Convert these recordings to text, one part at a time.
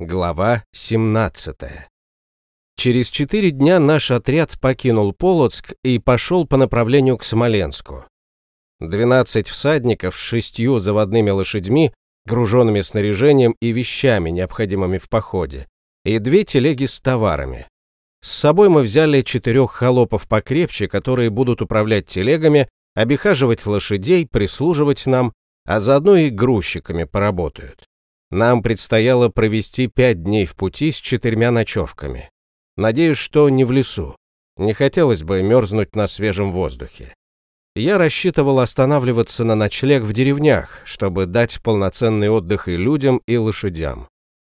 Глава 17 Через четыре дня наш отряд покинул Полоцк и пошел по направлению к Смоленску. 12 всадников с шестью заводными лошадьми, груженными снаряжением и вещами, необходимыми в походе, и две телеги с товарами. С собой мы взяли четырех холопов покрепче, которые будут управлять телегами, обихаживать лошадей, прислуживать нам, а заодно и грузчиками поработают. Нам предстояло провести пять дней в пути с четырьмя ночевками. Надеюсь, что не в лесу. Не хотелось бы мерзнуть на свежем воздухе. Я рассчитывал останавливаться на ночлег в деревнях, чтобы дать полноценный отдых и людям, и лошадям.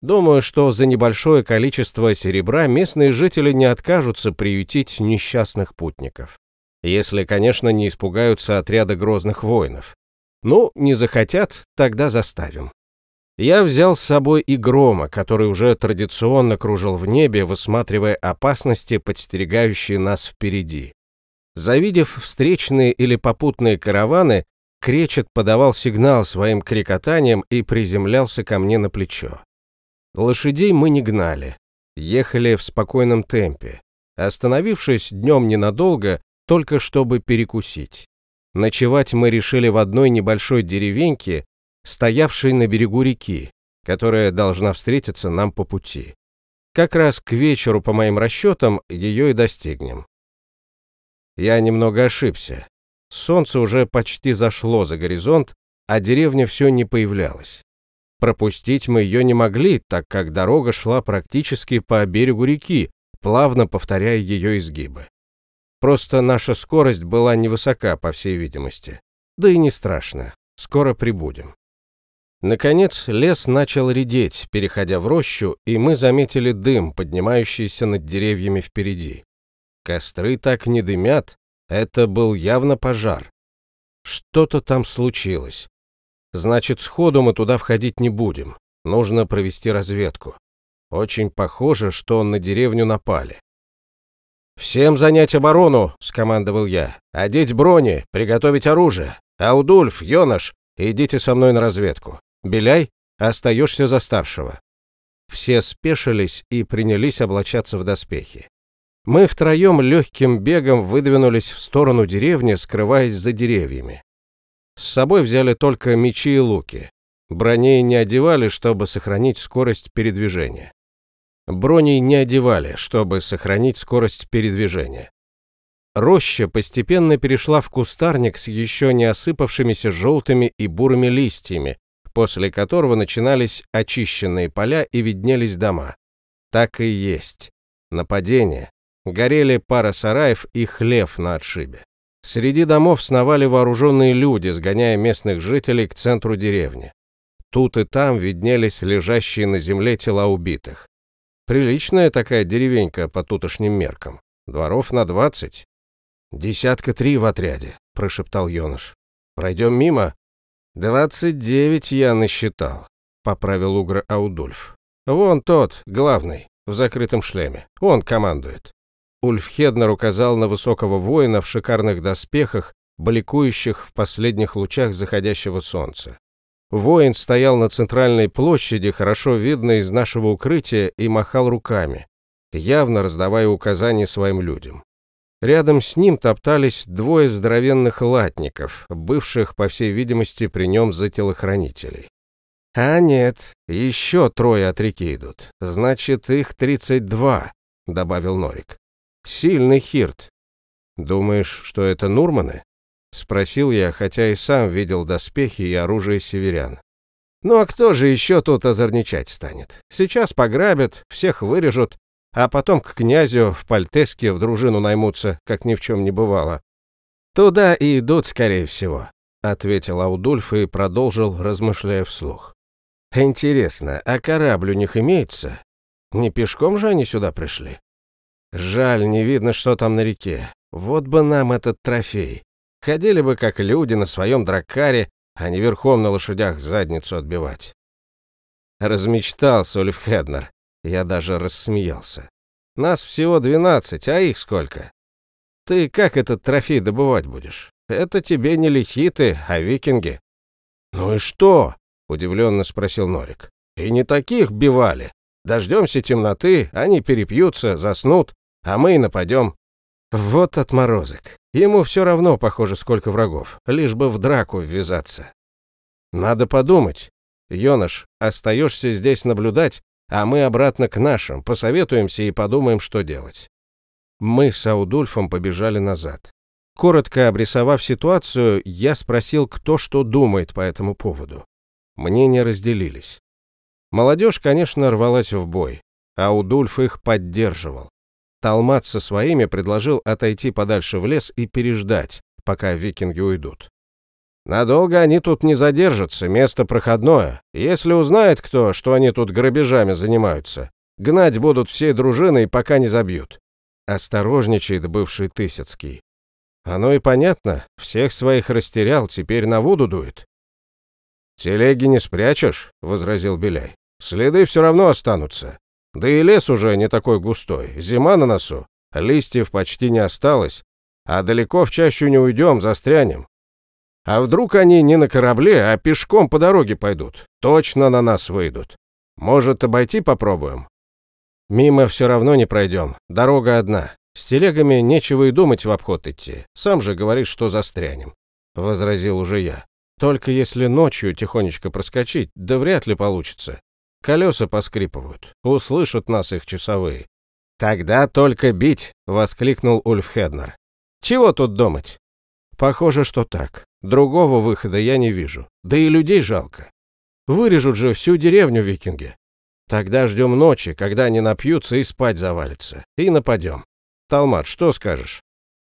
Думаю, что за небольшое количество серебра местные жители не откажутся приютить несчастных путников. Если, конечно, не испугаются отряда грозных воинов. Ну, не захотят, тогда заставим. Я взял с собой и грома, который уже традиционно кружил в небе, высматривая опасности, подстерегающие нас впереди. Завидев встречные или попутные караваны, Кречет подавал сигнал своим крикотанием и приземлялся ко мне на плечо. Лошадей мы не гнали, ехали в спокойном темпе, остановившись днем ненадолго, только чтобы перекусить. Ночевать мы решили в одной небольшой деревеньке, стоявшей на берегу реки, которая должна встретиться нам по пути. Как раз к вечеру, по моим расчетам, ее и достигнем. Я немного ошибся. Солнце уже почти зашло за горизонт, а деревня все не появлялась. Пропустить мы ее не могли, так как дорога шла практически по берегу реки, плавно повторяя ее изгибы. Просто наша скорость была невысока, по всей видимости. Да и не страшно. Скоро прибудем. Наконец, лес начал редеть, переходя в рощу, и мы заметили дым, поднимающийся над деревьями впереди. Костры так не дымят, это был явно пожар. Что-то там случилось. Значит, сходу мы туда входить не будем. Нужно провести разведку. Очень похоже, что на деревню напали. «Всем занять оборону!» — скомандовал я. «Одеть брони, приготовить оружие. Аудульф, Йонаш, идите со мной на разведку. Беляй, остаешься за старшего». Все спешились и принялись облачаться в доспехи. Мы втроем легким бегом выдвинулись в сторону деревни, скрываясь за деревьями. С собой взяли только мечи и луки. Броней не одевали, чтобы сохранить скорость передвижения. Брони не одевали, чтобы сохранить скорость передвижения. Роща постепенно перешла в кустарник с еще не осыпавшимися желтыми и бурыми листьями, после которого начинались очищенные поля и виднелись дома. Так и есть. Нападение. Горели пара сараев и хлев на отшибе. Среди домов сновали вооруженные люди, сгоняя местных жителей к центру деревни. Тут и там виднелись лежащие на земле тела убитых. Приличная такая деревенька по тутошним меркам. Дворов на двадцать. Десятка три в отряде, прошептал Йоныш. Пройдем мимо? Двадцать девять я насчитал, поправил Угра Аудульф. Вон тот, главный, в закрытом шлеме. Он командует. Ульф Хеднер указал на высокого воина в шикарных доспехах, бликующих в последних лучах заходящего солнца. Воин стоял на центральной площади, хорошо видно из нашего укрытия, и махал руками, явно раздавая указания своим людям. Рядом с ним топтались двое здоровенных латников, бывших, по всей видимости, при нем за телохранителей. «А нет, еще трое от реки идут. Значит, их тридцать два», — добавил Норик. «Сильный хирт. Думаешь, что это Нурманы?» — спросил я, хотя и сам видел доспехи и оружие северян. «Ну а кто же еще тут озорничать станет? Сейчас пограбят, всех вырежут, а потом к князю в Пальтеске в дружину наймутся, как ни в чем не бывало. Туда и идут, скорее всего», — ответил Аудульф и продолжил, размышляя вслух. «Интересно, а корабль у них имеется? Не пешком же они сюда пришли? Жаль, не видно, что там на реке. Вот бы нам этот трофей. Ходили бы как люди на своем дракаре, а не верхом на лошадях задницу отбивать. Размечтался Ольф Хеднер. Я даже рассмеялся. Нас всего двенадцать, а их сколько? Ты как этот трофей добывать будешь? Это тебе не лихиты, а викинги. Ну и что? Удивленно спросил Норик. И не таких бивали. Дождемся темноты, они перепьются, заснут, а мы и нападем. Вот отморозок. Ему все равно, похоже, сколько врагов, лишь бы в драку ввязаться. Надо подумать. Йоныш, остаешься здесь наблюдать, а мы обратно к нашим, посоветуемся и подумаем, что делать. Мы с Аудульфом побежали назад. Коротко обрисовав ситуацию, я спросил, кто что думает по этому поводу. Мнения разделились. Молодежь, конечно, рвалась в бой, а Удульф их поддерживал. Талмат со своими предложил отойти подальше в лес и переждать, пока викинги уйдут. Надолго они тут не задержатся, место проходное. Если узнает кто, что они тут грабежами занимаются, гнать будут всей дружиной, пока не забьют. Осторожничает бывший Тысяцкий. Оно и понятно, всех своих растерял, теперь на воду дует. «Телеги не спрячешь», — возразил Беляй. «Следы все равно останутся. Да и лес уже не такой густой, зима на носу, листьев почти не осталось, а далеко в чащу не уйдем, застрянем. А вдруг они не на корабле, а пешком по дороге пойдут? Точно на нас выйдут. Может, обойти попробуем? Мимо все равно не пройдем, дорога одна. С телегами нечего и думать в обход идти. Сам же говоришь, что застрянем. Возразил уже я. Только если ночью тихонечко проскочить, да вряд ли получится. Колеса поскрипывают. Услышат нас их часовые. «Тогда только бить!» — воскликнул Ульф Хеднер. «Чего тут думать?» «Похоже, что так. Другого выхода я не вижу. Да и людей жалко. Вырежут же всю деревню викинги. Тогда ждем ночи, когда они напьются и спать завалятся. И нападем. Талмат, что скажешь?»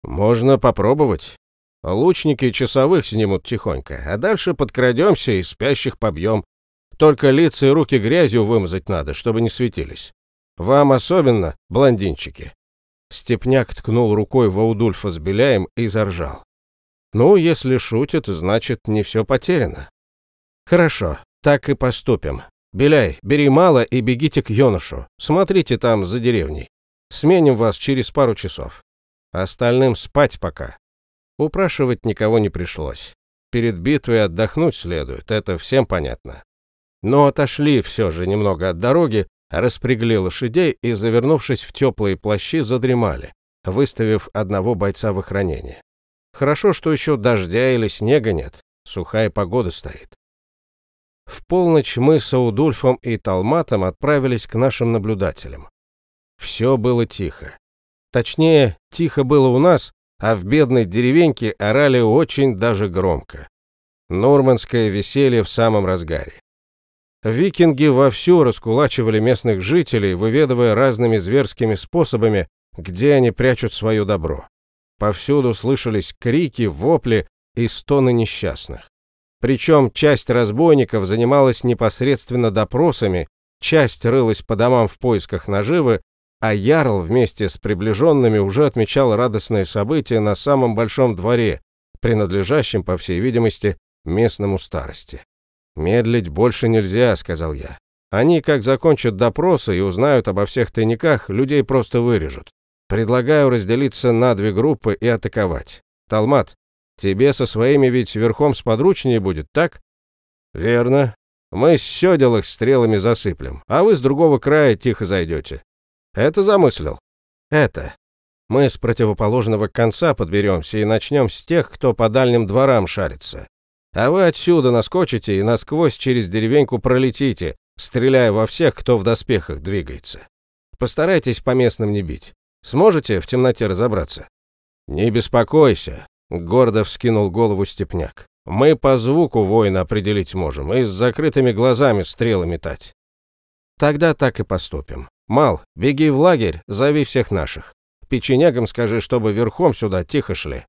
«Можно попробовать. Лучники часовых снимут тихонько, а дальше подкрадемся и спящих побьем. Только лица и руки грязью вымазать надо, чтобы не светились. Вам особенно, блондинчики». Степняк ткнул рукой в Аудульфа с Беляем и заржал. «Ну, если шутит, значит, не все потеряно». «Хорошо, так и поступим. Беляй, бери мало и бегите к Йонушу. Смотрите там за деревней. Сменим вас через пару часов. Остальным спать пока». Упрашивать никого не пришлось. Перед битвой отдохнуть следует, это всем понятно но отошли все же немного от дороги, распрягли лошадей и, завернувшись в теплые плащи, задремали, выставив одного бойца в охранение. Хорошо, что еще дождя или снега нет, сухая погода стоит. В полночь мы с Аудульфом и Талматом отправились к нашим наблюдателям. Все было тихо. Точнее, тихо было у нас, а в бедной деревеньке орали очень даже громко. Нормандское веселье в самом разгаре. Викинги вовсю раскулачивали местных жителей, выведывая разными зверскими способами, где они прячут свое добро. Повсюду слышались крики, вопли и стоны несчастных. Причем часть разбойников занималась непосредственно допросами, часть рылась по домам в поисках наживы, а Ярл вместе с приближенными уже отмечал радостное событие на самом большом дворе, принадлежащем, по всей видимости, местному старости. «Медлить больше нельзя», — сказал я. «Они, как закончат допросы и узнают обо всех тайниках, людей просто вырежут. Предлагаю разделиться на две группы и атаковать. Талмат, тебе со своими ведь верхом сподручнее будет, так?» «Верно. Мы с сёдел стрелами засыплем, а вы с другого края тихо зайдете. Это замыслил?» «Это. Мы с противоположного конца подберемся и начнем с тех, кто по дальним дворам шарится. А вы отсюда наскочите и насквозь через деревеньку пролетите, стреляя во всех, кто в доспехах двигается. Постарайтесь по местным не бить. Сможете в темноте разобраться? Не беспокойся, гордо вскинул голову степняк. Мы по звуку воина определить можем и с закрытыми глазами стрелы метать. Тогда так и поступим. Мал, беги в лагерь, зови всех наших. Печенягам скажи, чтобы верхом сюда тихо шли.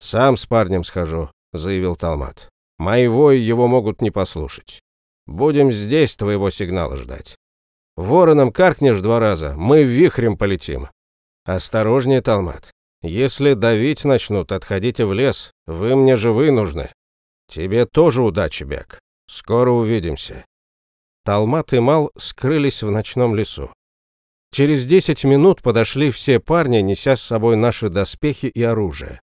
Сам с парнем схожу, заявил Талмат. «Мои вои его могут не послушать. Будем здесь твоего сигнала ждать. Вороном каркнешь два раза, мы вихрем полетим. Осторожнее, Талмат. Если давить начнут, отходите в лес. Вы мне живы нужны. Тебе тоже удачи, Бек. Скоро увидимся». Талмат и Мал скрылись в ночном лесу. Через десять минут подошли все парни, неся с собой наши доспехи и оружие.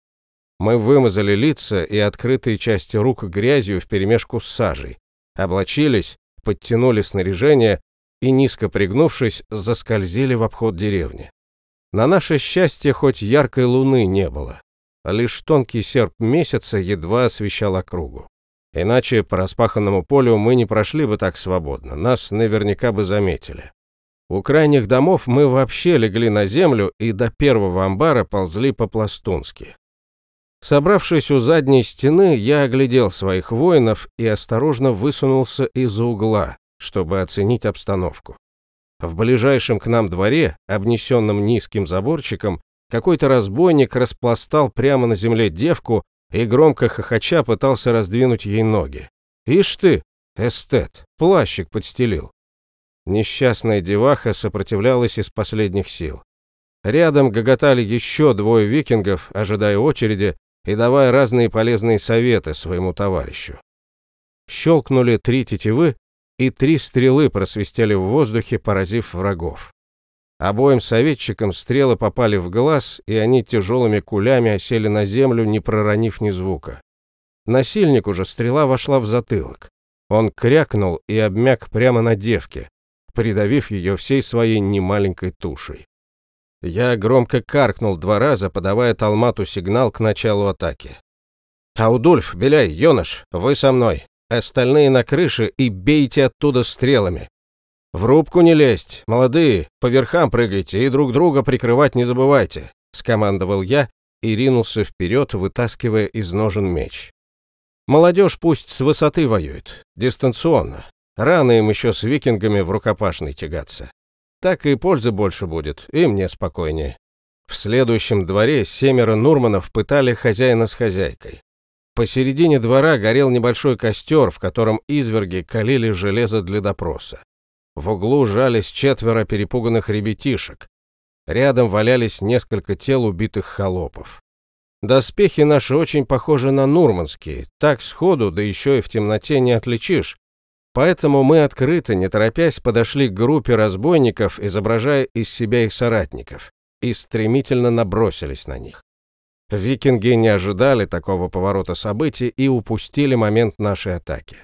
Мы вымазали лица и открытые части рук грязью вперемешку с сажей, облачились, подтянули снаряжение, и, низко пригнувшись, заскользили в обход деревни. На наше счастье хоть яркой луны не было, а лишь тонкий серп месяца едва освещал округу. Иначе по распаханному полю мы не прошли бы так свободно, нас наверняка бы заметили. У крайних домов мы вообще легли на землю и до первого амбара ползли по-пластунски. Собравшись у задней стены, я оглядел своих воинов и осторожно высунулся из-за угла, чтобы оценить обстановку. В ближайшем к нам дворе, обнесенном низким заборчиком, какой-то разбойник распластал прямо на земле девку и громко хохоча пытался раздвинуть ей ноги. «Ишь ты, эстет, плащик подстелил». Несчастная деваха сопротивлялась из последних сил. Рядом гоготали еще двое викингов, ожидая очереди и давая разные полезные советы своему товарищу. Щелкнули три тетивы, и три стрелы просвистели в воздухе, поразив врагов. Обоим советчикам стрелы попали в глаз, и они тяжелыми кулями осели на землю, не проронив ни звука. Насильнику же стрела вошла в затылок. Он крякнул и обмяк прямо на девке, придавив ее всей своей немаленькой тушей. Я громко каркнул два раза, подавая Талмату сигнал к началу атаки. «Аудульф, Беляй, Йоныш, вы со мной. Остальные на крыше и бейте оттуда стрелами. В рубку не лезть, молодые, по верхам прыгайте и друг друга прикрывать не забывайте», — скомандовал я и ринулся вперед, вытаскивая из ножен меч. Молодежь пусть с высоты воюет, дистанционно. Рано им еще с викингами в рукопашной тягаться. Так и пользы больше будет, и мне спокойнее. В следующем дворе семеро Нурманов пытали хозяина с хозяйкой. Посередине двора горел небольшой костер, в котором изверги калили железо для допроса. В углу жались четверо перепуганных ребятишек. Рядом валялись несколько тел убитых холопов. Доспехи наши очень похожи на нурманские, так сходу, да еще и в темноте не отличишь, Поэтому мы открыто, не торопясь, подошли к группе разбойников, изображая из себя их соратников, и стремительно набросились на них. Викинги не ожидали такого поворота событий и упустили момент нашей атаки.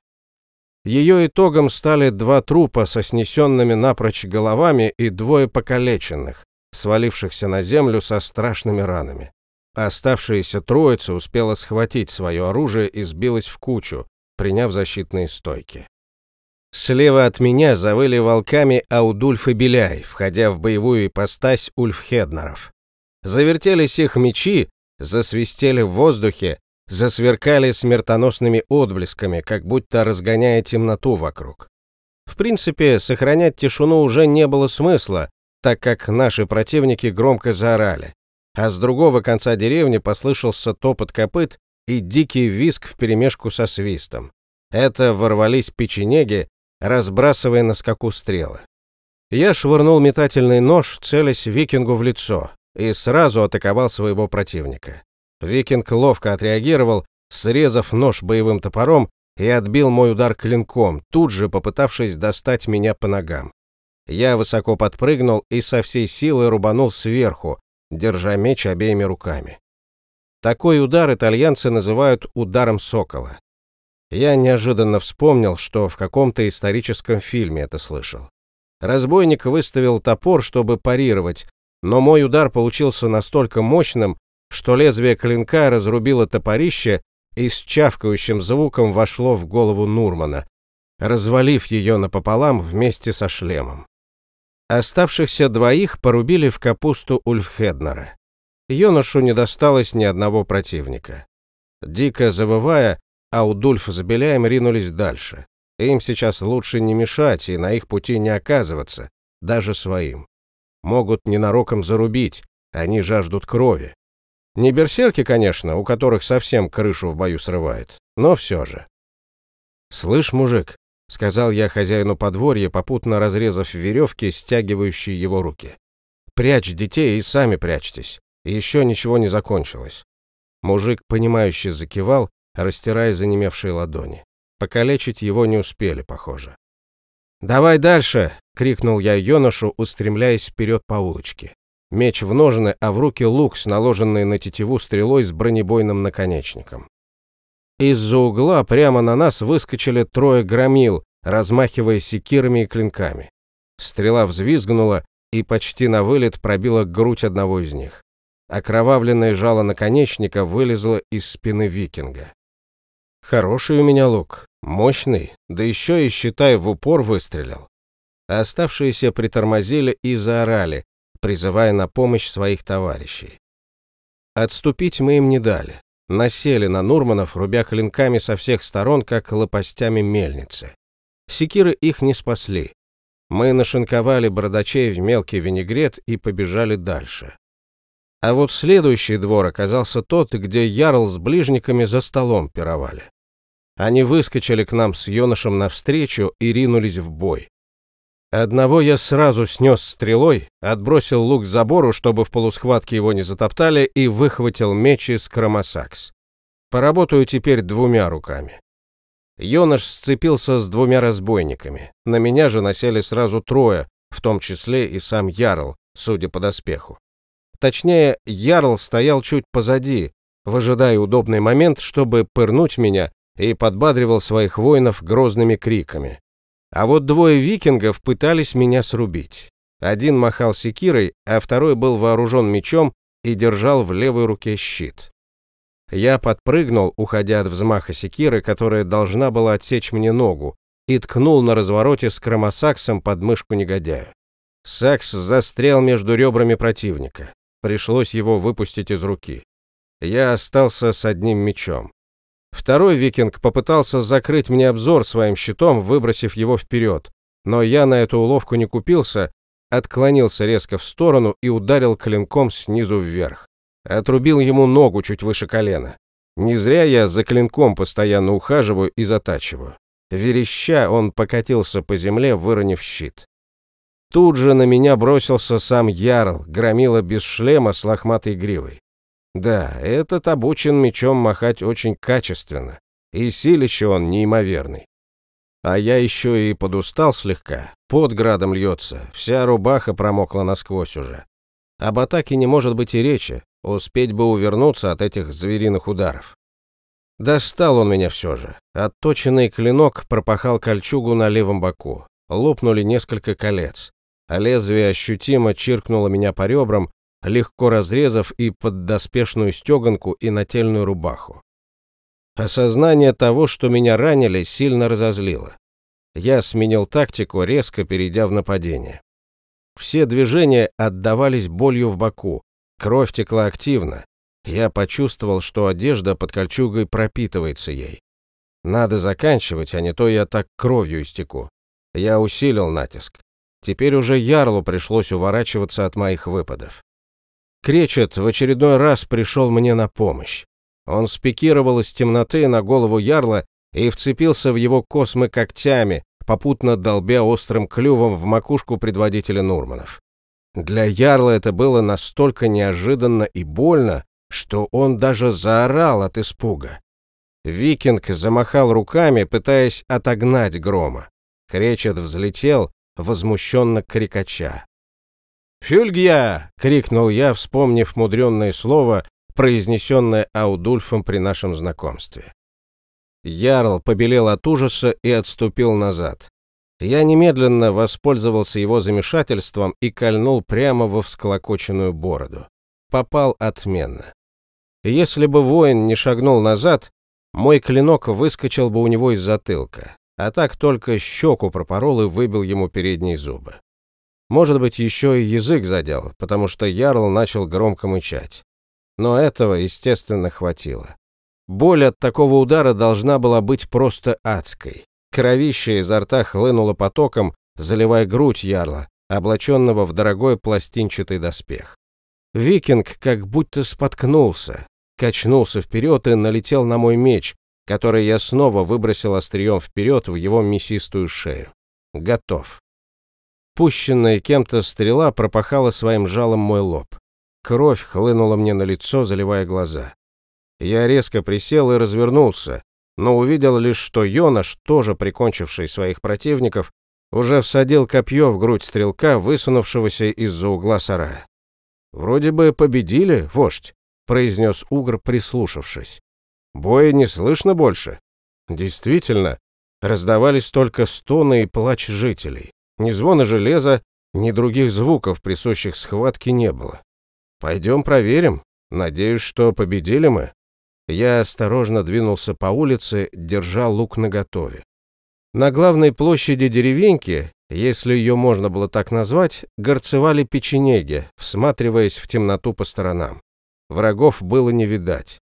Ее итогом стали два трупа со снесенными напрочь головами и двое покалеченных, свалившихся на землю со страшными ранами. Оставшаяся троица успела схватить свое оружие и сбилась в кучу, приняв защитные стойки. Слева от меня завыли волками Аудульф и Беляй, входя в боевую ипостась Ульфхеднеров. Завертелись их мечи, засвистели в воздухе, засверкали смертоносными отблесками, как будто разгоняя темноту вокруг. В принципе, сохранять тишину уже не было смысла, так как наши противники громко заорали, а с другого конца деревни послышался топот копыт и дикий визг вперемешку со свистом. Это ворвались печенеги, разбрасывая на скаку стрелы. Я швырнул метательный нож, целясь викингу в лицо, и сразу атаковал своего противника. Викинг ловко отреагировал, срезав нож боевым топором и отбил мой удар клинком, тут же попытавшись достать меня по ногам. Я высоко подпрыгнул и со всей силы рубанул сверху, держа меч обеими руками. Такой удар итальянцы называют ударом сокола. Я неожиданно вспомнил, что в каком-то историческом фильме это слышал. Разбойник выставил топор, чтобы парировать, но мой удар получился настолько мощным, что лезвие клинка разрубило топорище и с чавкающим звуком вошло в голову Нурмана, развалив ее напополам вместе со шлемом. Оставшихся двоих порубили в капусту Ульфхеднера. Юношу не досталось ни одного противника. Дико завывая, Аудульф с Беляем ринулись дальше. Им сейчас лучше не мешать и на их пути не оказываться, даже своим. Могут ненароком зарубить, они жаждут крови. Не берсерки, конечно, у которых совсем крышу в бою срывает, но все же. «Слышь, мужик», — сказал я хозяину подворья, попутно разрезав веревки, стягивающие его руки. «Прячь детей и сами прячьтесь. Еще ничего не закончилось». Мужик, понимающе закивал растирая занемевшие ладони. Покалечить его не успели, похоже. «Давай дальше!» — крикнул я юношу, устремляясь вперед по улочке. Меч в ножны, а в руки лук с наложенной на тетиву стрелой с бронебойным наконечником. Из-за угла прямо на нас выскочили трое громил, размахивая секирами и клинками. Стрела взвизгнула и почти на вылет пробила грудь одного из них. Окровавленное жало наконечника вылезло из спины викинга. Хороший у меня лук, мощный, да еще и, считай, в упор выстрелил. А оставшиеся притормозили и заорали, призывая на помощь своих товарищей. Отступить мы им не дали. Насели на Нурманов, рубя клинками со всех сторон, как лопастями мельницы. Секиры их не спасли. Мы нашинковали бородачей в мелкий винегрет и побежали дальше. А вот следующий двор оказался тот, где Ярл с ближниками за столом пировали. Они выскочили к нам с юношем навстречу и ринулись в бой. Одного я сразу снес стрелой, отбросил лук к забору, чтобы в полусхватке его не затоптали, и выхватил меч из кромосакс. Поработаю теперь двумя руками. Йоныш сцепился с двумя разбойниками. На меня же насели сразу трое, в том числе и сам Ярл, судя по доспеху. Точнее, Ярл стоял чуть позади, выжидая удобный момент, чтобы пырнуть меня, и подбадривал своих воинов грозными криками. А вот двое викингов пытались меня срубить. Один махал секирой, а второй был вооружен мечом и держал в левой руке щит. Я подпрыгнул, уходя от взмаха секиры, которая должна была отсечь мне ногу, и ткнул на развороте с кромосаксом под мышку негодяю. Сакс застрял между ребрами противника. Пришлось его выпустить из руки. Я остался с одним мечом. Второй викинг попытался закрыть мне обзор своим щитом, выбросив его вперед, но я на эту уловку не купился, отклонился резко в сторону и ударил клинком снизу вверх. Отрубил ему ногу чуть выше колена. Не зря я за клинком постоянно ухаживаю и затачиваю. Вереща, он покатился по земле, выронив щит. Тут же на меня бросился сам Ярл, громила без шлема с лохматой гривой. Да, этот обучен мечом махать очень качественно, и силище он неимоверный. А я еще и подустал слегка, под градом льется, вся рубаха промокла насквозь уже. Об атаке не может быть и речи, успеть бы увернуться от этих звериных ударов. Достал он меня все же. Отточенный клинок пропахал кольчугу на левом боку. Лопнули несколько колец. А лезвие ощутимо чиркнуло меня по ребрам, легко разрезав и поддоспешную стеганку и нательную рубаху. Осознание того, что меня ранили, сильно разозлило. Я сменил тактику, резко перейдя в нападение. Все движения отдавались болью в боку, кровь текла активно. Я почувствовал, что одежда под кольчугой пропитывается ей. Надо заканчивать, а не то я так кровью истеку. Я усилил натиск. Теперь уже Ярлу пришлось уворачиваться от моих выпадов. Кречет в очередной раз пришел мне на помощь. Он спикировал из темноты на голову ярла и вцепился в его космы когтями, попутно долбя острым клювом в макушку предводителя Нурманов. Для ярла это было настолько неожиданно и больно, что он даже заорал от испуга. Викинг замахал руками, пытаясь отогнать грома. Кречет взлетел, возмущенно крикача. «Фюльгья!» — крикнул я, вспомнив мудренное слово, произнесенное Аудульфом при нашем знакомстве. Ярл побелел от ужаса и отступил назад. Я немедленно воспользовался его замешательством и кольнул прямо во всклокоченную бороду. Попал отменно. Если бы воин не шагнул назад, мой клинок выскочил бы у него из затылка, а так только щеку пропорол и выбил ему передние зубы. Может быть, еще и язык задел, потому что Ярл начал громко мычать. Но этого, естественно, хватило. Боль от такого удара должна была быть просто адской. Кровище изо рта хлынуло потоком, заливая грудь Ярла, облаченного в дорогой пластинчатый доспех. Викинг как будто споткнулся, качнулся вперед и налетел на мой меч, который я снова выбросил острием вперед в его мясистую шею. Готов. Пущенная кем-то стрела пропахала своим жалом мой лоб. Кровь хлынула мне на лицо, заливая глаза. Я резко присел и развернулся, но увидел лишь, что Йонаш, тоже прикончивший своих противников, уже всадил копье в грудь стрелка, высунувшегося из-за угла сарая. «Вроде бы победили, вождь», — произнес Угр, прислушавшись. «Боя не слышно больше». Действительно, раздавались только стоны и плач жителей. Ни звона железа, ни других звуков, присущих схватке, не было. Пойдем проверим. Надеюсь, что победили мы. Я осторожно двинулся по улице, держа лук наготове. На главной площади деревеньки, если ее можно было так назвать, горцевали печенеги, всматриваясь в темноту по сторонам. Врагов было не видать.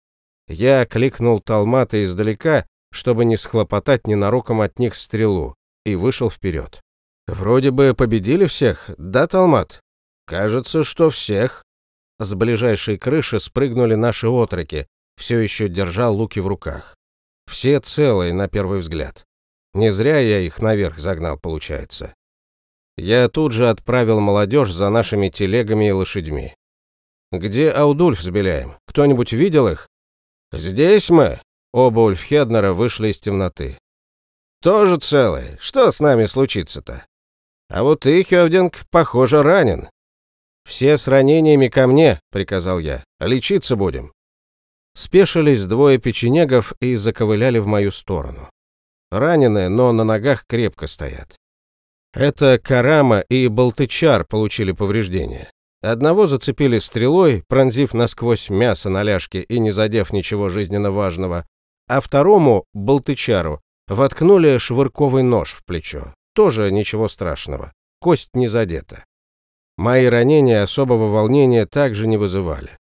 Я кликнул Талмата издалека, чтобы не схлопотать ненароком от них стрелу, и вышел вперед. «Вроде бы победили всех, да, Талмат?» «Кажется, что всех». С ближайшей крыши спрыгнули наши отроки, все еще держа луки в руках. Все целые, на первый взгляд. Не зря я их наверх загнал, получается. Я тут же отправил молодежь за нашими телегами и лошадьми. «Где Аудульф с Беляем? Кто-нибудь видел их?» «Здесь мы!» Оба Ульфхеднера вышли из темноты. «Тоже целые. Что с нами случится-то?» «А вот ты, Хевдинг, похоже, ранен». «Все с ранениями ко мне», — приказал я. «Лечиться будем». Спешились двое печенегов и заковыляли в мою сторону. Раненые, но на ногах крепко стоят. Это Карама и Балтычар получили повреждения. Одного зацепили стрелой, пронзив насквозь мясо на ляжке и не задев ничего жизненно важного, а второму, Балтычару, воткнули швырковый нож в плечо. Тоже ничего страшного, кость не задета. Мои ранения особого волнения также не вызывали.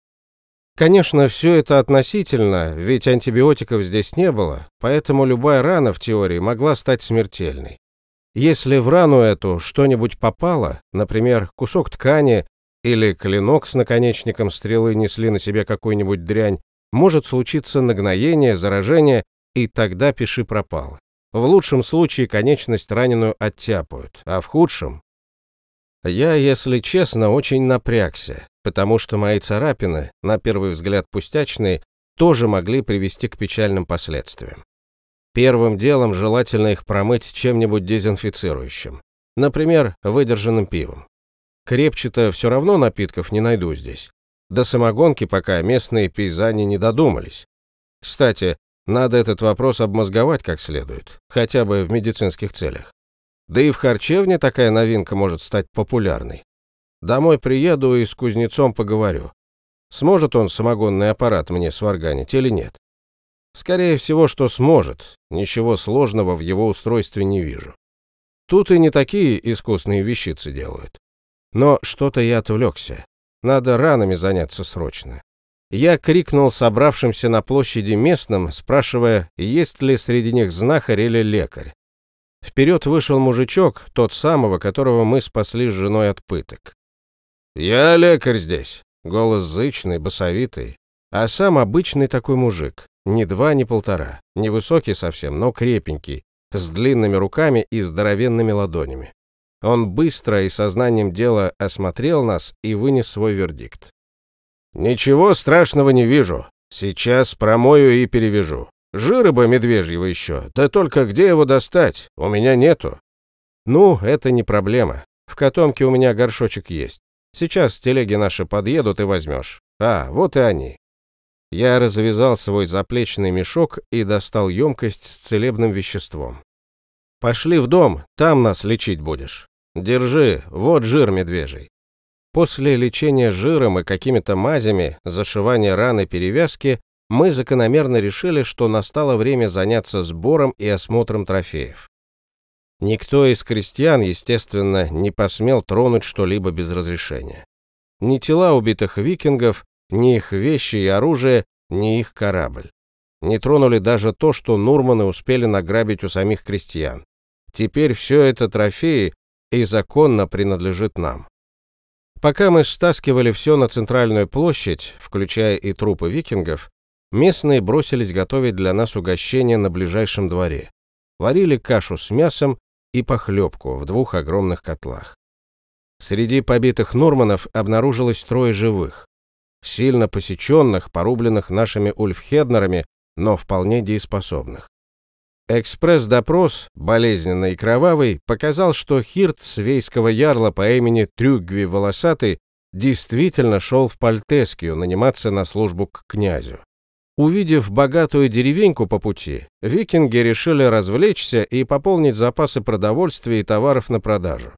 Конечно, все это относительно, ведь антибиотиков здесь не было, поэтому любая рана в теории могла стать смертельной. Если в рану эту что-нибудь попало, например, кусок ткани или клинок с наконечником стрелы несли на себе какую-нибудь дрянь, может случиться нагноение, заражение, и тогда пиши пропало. В лучшем случае конечность раненую оттяпают, а в худшем... Я, если честно, очень напрягся потому что мои царапины, на первый взгляд пустячные, тоже могли привести к печальным последствиям. Первым делом желательно их промыть чем-нибудь дезинфицирующим, например, выдержанным пивом. Крепче-то все равно напитков не найду здесь. До самогонки пока местные пейзани не додумались. Кстати, надо этот вопрос обмозговать как следует, хотя бы в медицинских целях. Да и в харчевне такая новинка может стать популярной. Домой приеду и с кузнецом поговорю. Сможет он самогонный аппарат мне сварганить или нет? Скорее всего, что сможет. Ничего сложного в его устройстве не вижу. Тут и не такие искусные вещицы делают. Но что-то я отвлекся. Надо ранами заняться срочно. Я крикнул собравшимся на площади местным, спрашивая, есть ли среди них знахарь или лекарь. Вперед вышел мужичок, тот самого, которого мы спасли с женой от пыток. «Я лекарь здесь», — голос зычный, басовитый, а сам обычный такой мужик, ни два, ни полтора, невысокий совсем, но крепенький, с длинными руками и здоровенными ладонями. Он быстро и сознанием дела осмотрел нас и вынес свой вердикт. «Ничего страшного не вижу. Сейчас промою и перевяжу. Жира бы медвежьего еще, да только где его достать? У меня нету». «Ну, это не проблема. В котомке у меня горшочек есть. Сейчас телеги наши подъедут и возьмешь. А, вот и они. Я развязал свой заплечный мешок и достал емкость с целебным веществом. Пошли в дом, там нас лечить будешь. Держи, вот жир медвежий. После лечения жиром и какими-то мазями, зашивания раны, перевязки, мы закономерно решили, что настало время заняться сбором и осмотром трофеев. Никто из крестьян, естественно, не посмел тронуть что-либо без разрешения. Ни тела убитых викингов, ни их вещи и оружие, ни их корабль. Не тронули даже то, что Нурманы успели награбить у самих крестьян. Теперь все это трофеи и законно принадлежит нам. Пока мы стаскивали все на центральную площадь, включая и трупы викингов, местные бросились готовить для нас угощение на ближайшем дворе. Варили кашу с мясом и похлебку в двух огромных котлах. Среди побитых норманов обнаружилось трое живых, сильно посеченных, порубленных нашими ульфхеднерами, но вполне дееспособных. Экспресс-допрос, болезненный и кровавый, показал, что Хирт свейского ярла по имени Трюгви Волосатый действительно шел в Пальтескию наниматься на службу к князю. Увидев богатую деревеньку по пути, викинги решили развлечься и пополнить запасы продовольствия и товаров на продажу.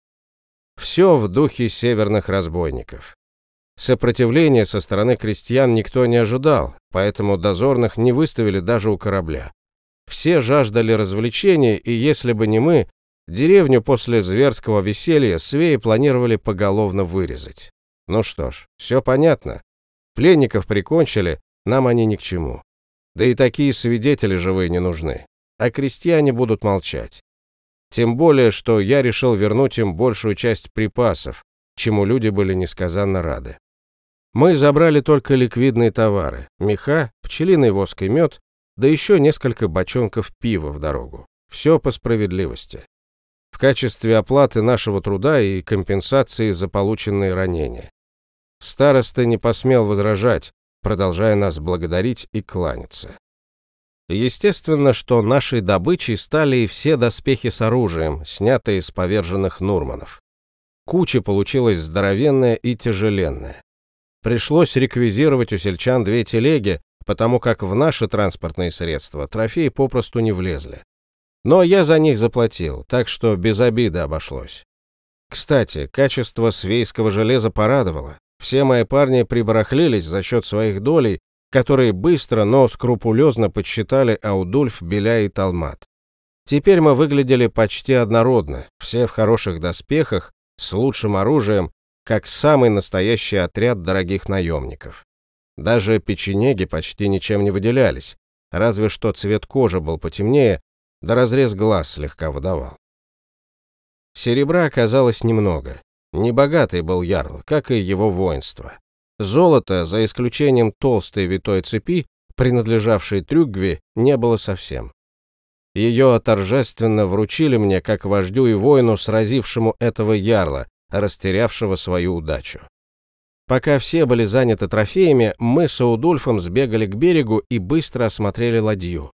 Все в духе северных разбойников. Сопротивления со стороны крестьян никто не ожидал, поэтому дозорных не выставили даже у корабля. Все жаждали развлечений, и если бы не мы, деревню после зверского веселья свеи планировали поголовно вырезать. Ну что ж, все понятно. Пленников прикончили, нам они ни к чему. Да и такие свидетели живые не нужны. А крестьяне будут молчать. Тем более, что я решил вернуть им большую часть припасов, чему люди были несказанно рады. Мы забрали только ликвидные товары, меха, пчелиный воск и мед, да еще несколько бочонков пива в дорогу. Все по справедливости. В качестве оплаты нашего труда и компенсации за полученные ранения. Староста не посмел возражать, продолжая нас благодарить и кланяться. Естественно, что нашей добычей стали все доспехи с оружием, снятые с поверженных Нурманов. Куча получилась здоровенная и тяжеленная. Пришлось реквизировать у сельчан две телеги, потому как в наши транспортные средства трофеи попросту не влезли. Но я за них заплатил, так что без обиды обошлось. Кстати, качество свейского железа порадовало. Все мои парни прибарахлились за счет своих долей, которые быстро, но скрупулезно подсчитали Аудульф, Беля и Талмат. Теперь мы выглядели почти однородно, все в хороших доспехах, с лучшим оружием как самый настоящий отряд дорогих наемников. Даже печенеги почти ничем не выделялись, разве что цвет кожи был потемнее, да разрез глаз слегка выдавал. Серебра оказалось немного. Небогатый был ярл, как и его воинство. Золота, за исключением толстой витой цепи, принадлежавшей Трюгве, не было совсем. Ее торжественно вручили мне как вождю и воину, сразившему этого ярла, растерявшего свою удачу. Пока все были заняты трофеями, мы с Аудульфом сбегали к берегу и быстро осмотрели ладью.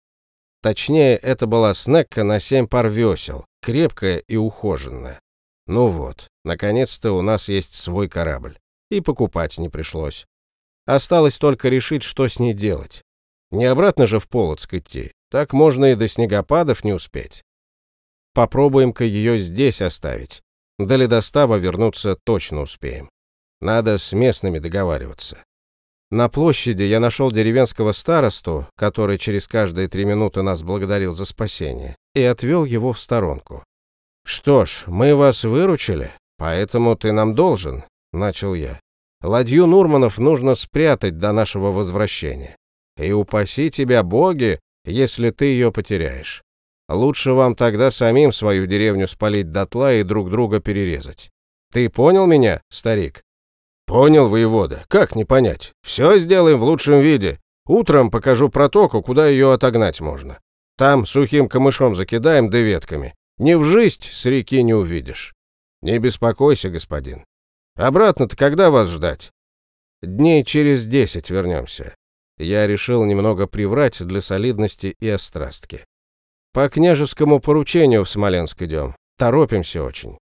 Точнее, это была снекка на семь пар весел, крепкая и ухоженная. Ну вот, наконец-то у нас есть свой корабль. И покупать не пришлось. Осталось только решить, что с ней делать. Не обратно же в Полоцк идти, так можно и до снегопадов не успеть. Попробуем-ка ее здесь оставить, до ледостава вернуться точно успеем. Надо с местными договариваться. На площади я нашел деревенского старосту, который через каждые три минуты нас благодарил за спасение, и отвел его в сторонку. «Что ж, мы вас выручили, поэтому ты нам должен», — начал я. «Ладью Нурманов нужно спрятать до нашего возвращения. И упаси тебя, боги, если ты ее потеряешь. Лучше вам тогда самим свою деревню спалить дотла и друг друга перерезать. Ты понял меня, старик? Понял, воевода. Как не понять? Все сделаем в лучшем виде. Утром покажу протоку, куда ее отогнать можно. Там сухим камышом закидаем да ветками. Не в жизнь с реки не увидишь. Не беспокойся, господин. Обратно-то когда вас ждать? Дней через десять вернемся. Я решил немного приврать для солидности и острастки. По княжескому поручению в Смоленск идем. Торопимся очень.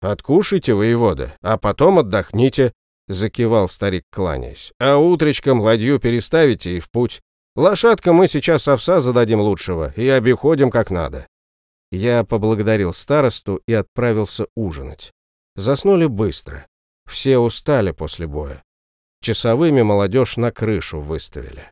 Откушайте, воевода, а потом отдохните, закивал старик, кланяясь. А утречком ладью переставите и в путь. Лошадкам мы сейчас овса зададим лучшего и обиходим как надо. Я поблагодарил старосту и отправился ужинать. Заснули быстро. Все устали после боя. Часовыми молодежь на крышу выставили.